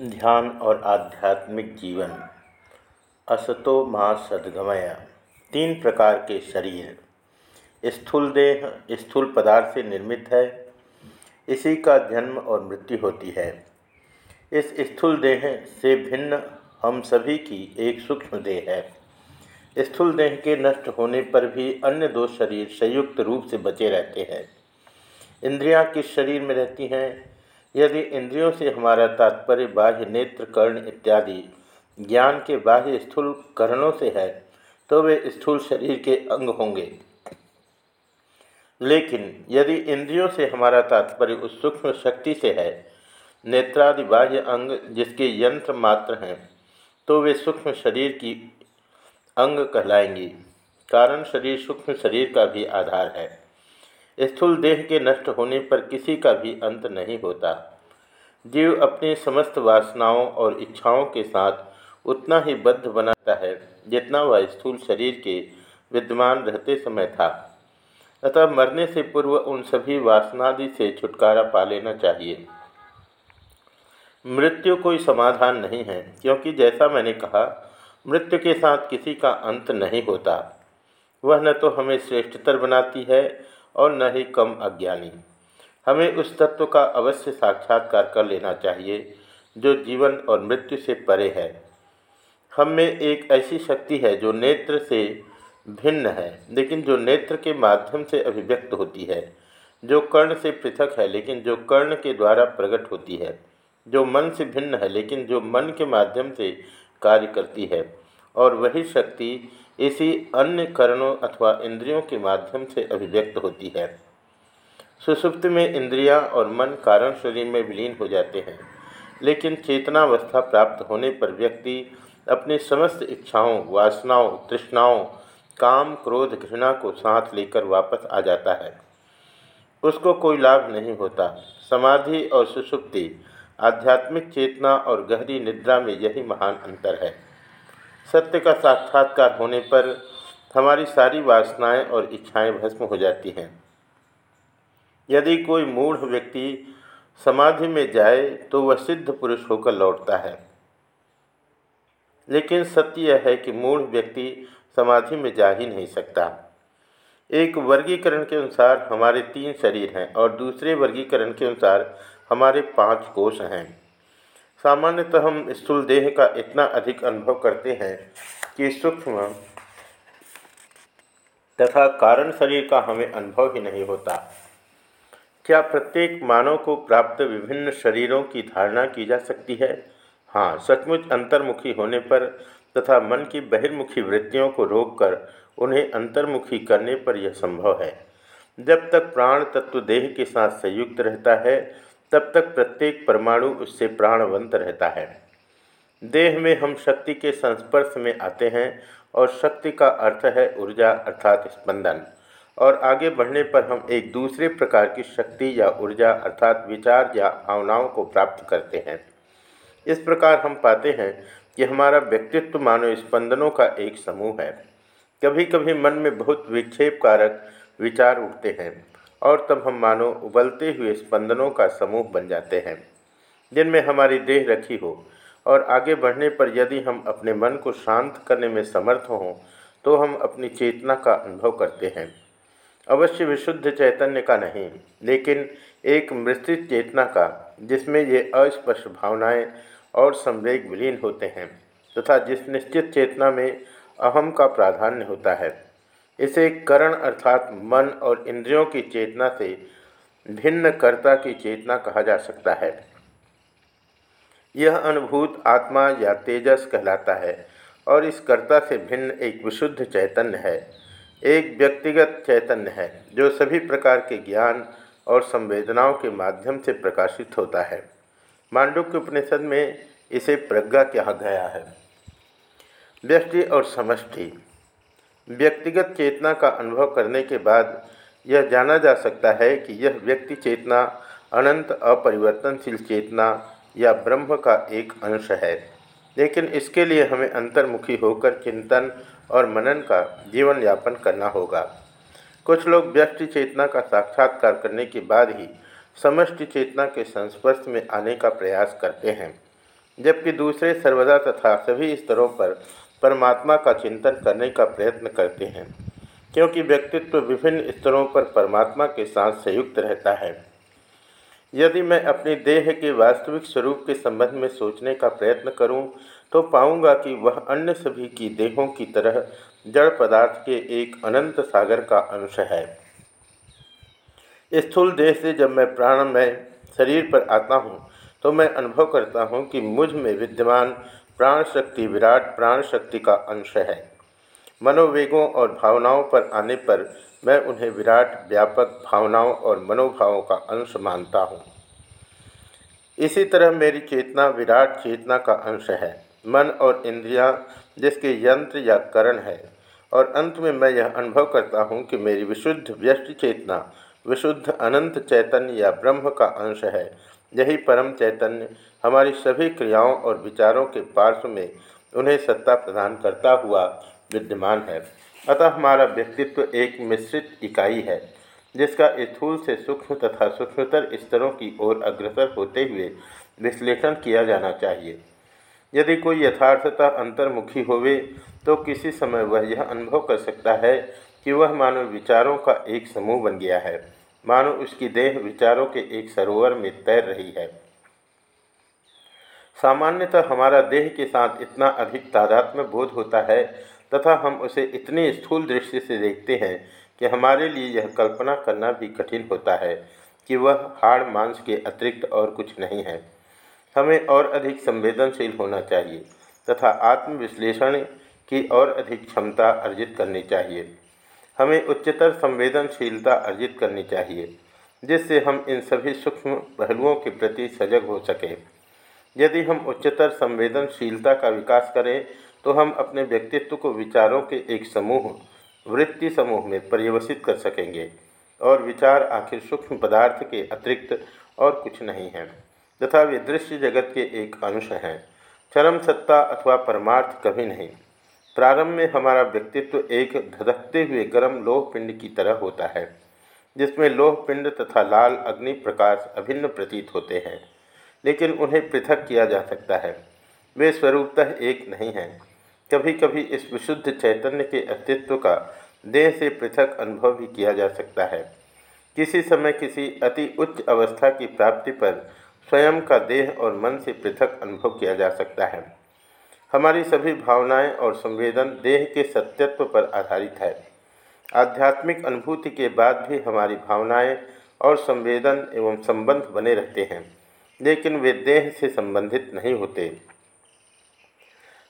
ध्यान और आध्यात्मिक जीवन। असतो माँ सदगमय। तीन प्रकार के शरीर। स्थूल देह, स्थूल पदार्थ से निर्मित है। इसी का जन्म और मृत्यु होती है। इस स्थूल देह से भिन्न हम सभी की एक सूक्ष्म देह है। स्थूल देह के नष्ट होने पर भी अन्य दो शरीर संयुक्त रूप से बचे रहते हैं। इंद्रियाँ किस शरीर में रहती हैं? यदि इंद्रियों से हमारा तात्पर्य बाह्य नेत्र, कर्ण इत्यादि ज्ञान के बाह्य स्थूल करणों से है तो वे स्थूल शरीर के अंग होंगे। लेकिन यदि इंद्रियों से हमारा तात्पर्य उस सूक्ष्म शक्ति से है, नेत्रादि बाह्य अंग जिसके यंत्र मात्र हैं तो वे सूक्ष्म शरीर की अंग कहलाएँगी। कारण शरीर सूक्ष्म शरीर का भी आधार है। स्थूल देह के नष्ट होने पर किसी का भी अंत नहीं होता। जीव अपनी समस्त वासनाओं और इच्छाओं के साथ उतना ही बद्ध बनाता है, जितना वह स्थूल शरीर के विद्यमान रहते समय था। अतः मरने से पूर्व उन सभी वासनादि से छुटकारा पा लेना चाहिए। मृत्यु कोई समाधान नहीं है, क्योंकि जैसा मैंने कहा, मृत्यु के साथ किसी का अंत नहीं होता। वह न तो हमें श्रेष्ठतर बनाती है और न ही कम अज्ञानी। हमें उस तत्व का अवश्य साक्षात्कार कर लेना चाहिए, जो जीवन और मृत्यु से परे है। हम में एक ऐसी शक्ति है, जो नेत्र से भिन्न है, लेकिन जो नेत्र के माध्यम से अभिव्यक्त होती है, जो कर्ण से पृथक है, लेकिन जो कर्ण के द्वारा प्रकट होती है, जो मन से भिन्न है, लेकिन जो मन के माध्यम से कार्य करती है। और वही शक्ति इसी अन्य करणों अथवा इंद्रियों के माध्यम से अभिव्यक्त होती है। सुसुप्त में इंद्रियाँ और मन कारण शरीर में विलीन हो जाते हैं, लेकिन चेतनावस्था प्राप्त होने पर व्यक्ति अपनी समस्त इच्छाओं, वासनाओं, तृष्णाओं, काम, क्रोध, घृणा को साथ लेकर वापस आ जाता है। उसको कोई लाभ नहीं होता। समाधि और सुसुप्ति आध्यात्मिक चेतना और गहरी निद्रा में यही महान अंतर है। सत्य का साक्षात्कार होने पर हमारी सारी वासनाएँ और इच्छाएँ भस्म हो जाती हैं। यदि कोई मूढ़ व्यक्ति समाधि में जाए तो वह सिद्ध पुरुष होकर लौटता है। लेकिन सत्य यह है कि मूढ़ व्यक्ति समाधि में जा ही नहीं सकता। एक वर्गीकरण के अनुसार हमारे तीन शरीर हैं और दूसरे वर्गीकरण के अनुसार हमारे पाँच कोष हैं। सामान्यतः हम स्थूल देह का इतना अधिक अनुभव करते हैं कि सूक्ष्म तथा कारण शरीर का हमें अनुभव ही नहीं होता। क्या प्रत्येक मानव को प्राप्त विभिन्न शरीरों की धारणा की जा सकती है? हाँ सचमुच अंतर्मुखी होने पर तथा मन की बहिर्मुखी वृत्तियों को रोककर उन्हें अंतर्मुखी करने पर यह संभव है। जब तक प्राण तत्व देह के साथ संयुक्त रहता है तब तक प्रत्येक परमाणु उससे प्राणवंत रहता है। देह में हम शक्ति के संस्पर्श में आते हैं और शक्ति का अर्थ है ऊर्जा अर्थात स्पंदन। और आगे बढ़ने पर हम एक दूसरे प्रकार की शक्ति या ऊर्जा अर्थात विचार या भावनाओं को प्राप्त करते हैं। इस प्रकार हम पाते हैं कि हमारा व्यक्तित्व मानव स्पंदनों का एक समूह है। कभी कभी मन में बहुत विक्षेप कारक विचार उठते हैं। और तब हम मानो उबलते हुए स्पंदनों का समूह बन जाते हैं, जिनमें हमारी देह रखी हो। और आगे बढ़ने पर यदि हम अपने मन को शांत करने में समर्थ हों तो हम अपनी चेतना का अनुभव करते हैं। अवश्य विशुद्ध चैतन्य का नहीं, लेकिन एक मृतित चेतना का, जिसमें ये अस्पष्ट भावनाएँ और संवेग विलीन होते हैं, तथा जिस निश्चित चेतना में अहम का प्राधान्य होता है। इसे करण अर्थात मन और इंद्रियों की चेतना से भिन्न कर्ता की चेतना कहा जा सकता है। यह अनुभूत आत्मा या तेजस कहलाता है और इस कर्ता से भिन्न एक विशुद्ध चैतन्य है। एक व्यक्तिगत चैतन्य है जो सभी प्रकार के ज्ञान और संवेदनाओं के माध्यम से प्रकाशित होता है। मांडुक्य उपनिषद में इसे प्रज्ञा कहा गया है। व्यक्ति और समष्टि। व्यक्तिगत चेतना का अनुभव करने के बाद यह जाना जा सकता है कि यह व्यक्ति चेतना, अनंत अपरिवर्तनशील चेतना या ब्रह्म का एक अंश है। लेकिन इसके लिए हमें अंतर्मुखी होकर चिंतन और मनन का जीवन यापन करना होगा। कुछ लोग व्यक्ति चेतना का साक्षात्कार करने के बाद ही समष्टि चेतना के संस्पर्श में आने का प्रयास करते हैं, जबकि दूसरे सर्वदा तथा सभी स्तरों पर परमात्मा का चिंतन करने का प्रयत्न करते हैं क्योंकि व्यक्तित्व विभिन्न स्तरों पर परमात्मा के साथ संयुक्त रहता है। यदि मैं अपने देह के वास्तविक स्वरूप के संबंध में सोचने का प्रयत्न करूँ, तो पाऊँगा कि वह अन्य सभी की देहों की तरह जड़ पदार्थ के एक अनंत सागर का अंश है। स्थूल देह से जब मैं प्राणमय शरीर पर आता हूँ तो मैं अनुभव करता हूँ कि मुझमें विद्यमान प्राण शक्ति विराट प्राण शक्ति का अंश है। मनोवेगों और भावनाओं पर आने पर मैं उन्हें विराट, व्यापक भावनाओं और मनोभावों का अंश मानता हूँ। इसी तरह मेरी चेतना विराट चेतना का अंश है। मन और इंद्रियाँ जिसके यंत्र या करण है। और अंत में मैं यह अनुभव करता हूँ कि मेरी विशुद्ध व्यष्टि चेतना, विशुद्ध अनंत चैतन्य या ब्रह्म का अंश है। यही परम चैतन्य हमारी सभी क्रियाओं और विचारों के पार्श्व में उन्हें सत्ता प्रदान करता हुआ विद्यमान है। अतः हमारा व्यक्तित्व एक मिश्रित इकाई है, जिसका स्थूल से सूक्ष्म तथा सूक्ष्मतर स्तरों की ओर अग्रसर होते हुए विश्लेषण किया जाना चाहिए। यदि कोई यथार्थता अंतर्मुखी होवे तो किसी समय वह यह अनुभव कर सकता है कि वह मानव विचारों का एक समूह बन गया है। मानो उसकी देह विचारों के एक सरोवर में तैर रही है। सामान्यतः हमारा देह के साथ इतना अधिक तादात्म्य बोध होता है, तथा हम उसे इतनी स्थूल दृष्टि से देखते हैं कि हमारे लिए यह कल्पना करना भी कठिन होता है कि वह हाड़ मांस के अतिरिक्त और कुछ नहीं है। हमें और अधिक संवेदनशील होना चाहिए, तथा आत्मविश्लेषण की और अधिक क्षमता अर्जित करनी चाहिए। हमें उच्चतर संवेदनशीलता अर्जित करनी चाहिए, जिससे हम इन सभी सूक्ष्म पहलुओं के प्रति सजग हो सकें। यदि हम उच्चतर संवेदनशीलता का विकास करें तो हम अपने व्यक्तित्व को विचारों के एक समूह, वृत्ति समूह में पर्यवसित कर सकेंगे, और विचार आखिर सूक्ष्म पदार्थ के अतिरिक्त और कुछ नहीं है, तथा वे दृश्य जगत के एक अंश हैं। चरम सत्ता अथवा परमार्थ कभी नहीं। प्रारंभ में हमारा व्यक्तित्व एक धधकते हुए गर्म लोह पिंड की तरह होता है, जिसमें लोह पिंड तथा लाल अग्नि प्रकाश अभिन्न प्रतीत होते हैं, लेकिन उन्हें पृथक किया जा सकता है। वे स्वरूपतः एक नहीं हैं। कभी कभी इस विशुद्ध चैतन्य के अस्तित्व का देह से पृथक अनुभव भी किया जा सकता है। किसी समय किसी अति उच्च अवस्था की प्राप्ति पर स्वयं का देह और मन से पृथक अनुभव किया जा सकता है। हमारी सभी भावनाएँ और संवेदन देह के सत्यत्व पर आधारित है। आध्यात्मिक अनुभूति के बाद भी हमारी भावनाएँ और संवेदन एवं संबंध बने रहते हैं, लेकिन वे देह से संबंधित नहीं होते।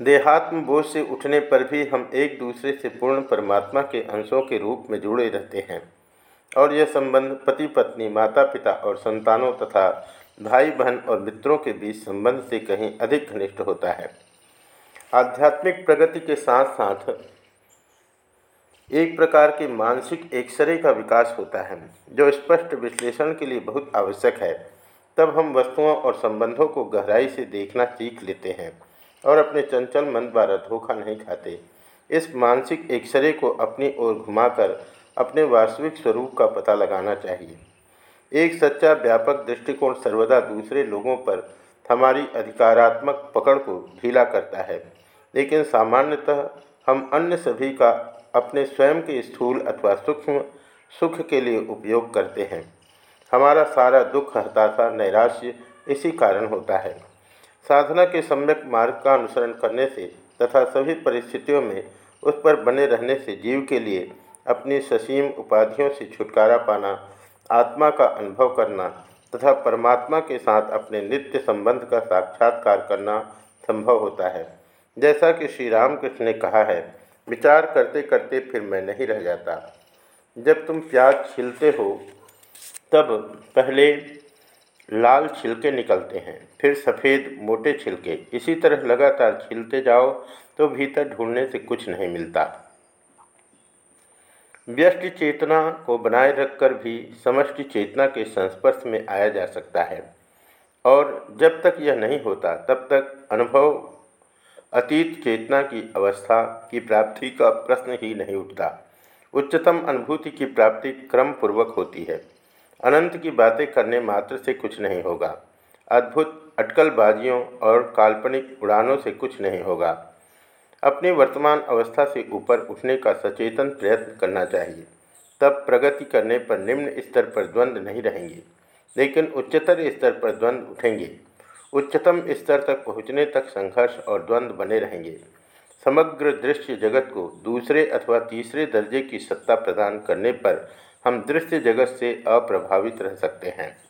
देहात्म बोझ से उठने पर भी हम एक दूसरे से पूर्ण परमात्मा के अंशों के रूप में जुड़े रहते हैं, और यह संबंध पति, पत्नी माता पिता और संतानों तथा भाई बहन और मित्रों के बीच संबंध से कहीं अधिक घनिष्ठ होता है। आध्यात्मिक प्रगति के साथ साथ एक प्रकार के मानसिक एक्सरे का विकास होता है, जो स्पष्ट विश्लेषण के लिए बहुत आवश्यक है। तब हम वस्तुओं और संबंधों को गहराई से देखना सीख लेते हैं और अपने चंचल मन द्वारा धोखा नहीं खाते। इस मानसिक एक्सरे को अपनी ओर घुमाकर अपने वास्तविक स्वरूप का पता लगाना चाहिए। एक सच्चा व्यापक दृष्टिकोण सर्वदा दूसरे लोगों पर हमारी अधिकारात्मक पकड़ को ढीला करता है। लेकिन सामान्यतः हम अन्य सभी का अपने स्वयं के स्थूल अथवा सूक्ष्म, सुख के लिए उपयोग करते हैं। हमारा सारा दुख, हताशा, नैराश्य इसी कारण होता है। साधना के सम्यक मार्ग का अनुसरण करने से तथा सभी परिस्थितियों में उस पर बने रहने से जीव के लिए अपनी ससीम उपाधियों से छुटकारा पाना, आत्मा का अनुभव करना तथा परमात्मा के साथ अपने नित्य संबंध का साक्षात्कार करना संभव होता है। जैसा कि श्री रामकृष्ण ने कहा है, विचार करते करते फिर मैं नहीं रह जाता। जब तुम प्याज छिलते हो, तब पहले लाल छिलके निकलते हैं, फिर सफ़ेद मोटे छिलके। इसी तरह लगातार छिलते जाओ तो भीतर ढूँढने से कुछ नहीं मिलता। व्यष्टि चेतना को बनाए रखकर भी समष्टि चेतना के संस्पर्श में आया जा सकता है। और जब तक यह नहीं होता, तब तक अनुभव अतीत चेतना की अवस्था की प्राप्ति का प्रश्न ही नहीं उठता। उच्चतम अनुभूति की प्राप्ति क्रम पूर्वक होती है। अनंत की बातें करने मात्र से कुछ नहीं होगा। अद्भुत अटकलबाजियों और काल्पनिक उड़ानों से कुछ नहीं होगा। अपनी वर्तमान अवस्था से ऊपर उठने का सचेतन प्रयत्न करना चाहिए। तब प्रगति करने पर निम्न स्तर पर द्वंद्व नहीं रहेंगे, लेकिन उच्चतर स्तर पर द्वंद्व उठेंगे। उच्चतम स्तर तक पहुँचने तक संघर्ष और द्वंद्व बने रहेंगे। समग्र दृश्य जगत को दूसरे अथवा तीसरे दर्जे की सत्ता प्रदान करने पर हम दृश्य जगत से अप्रभावित रह सकते हैं।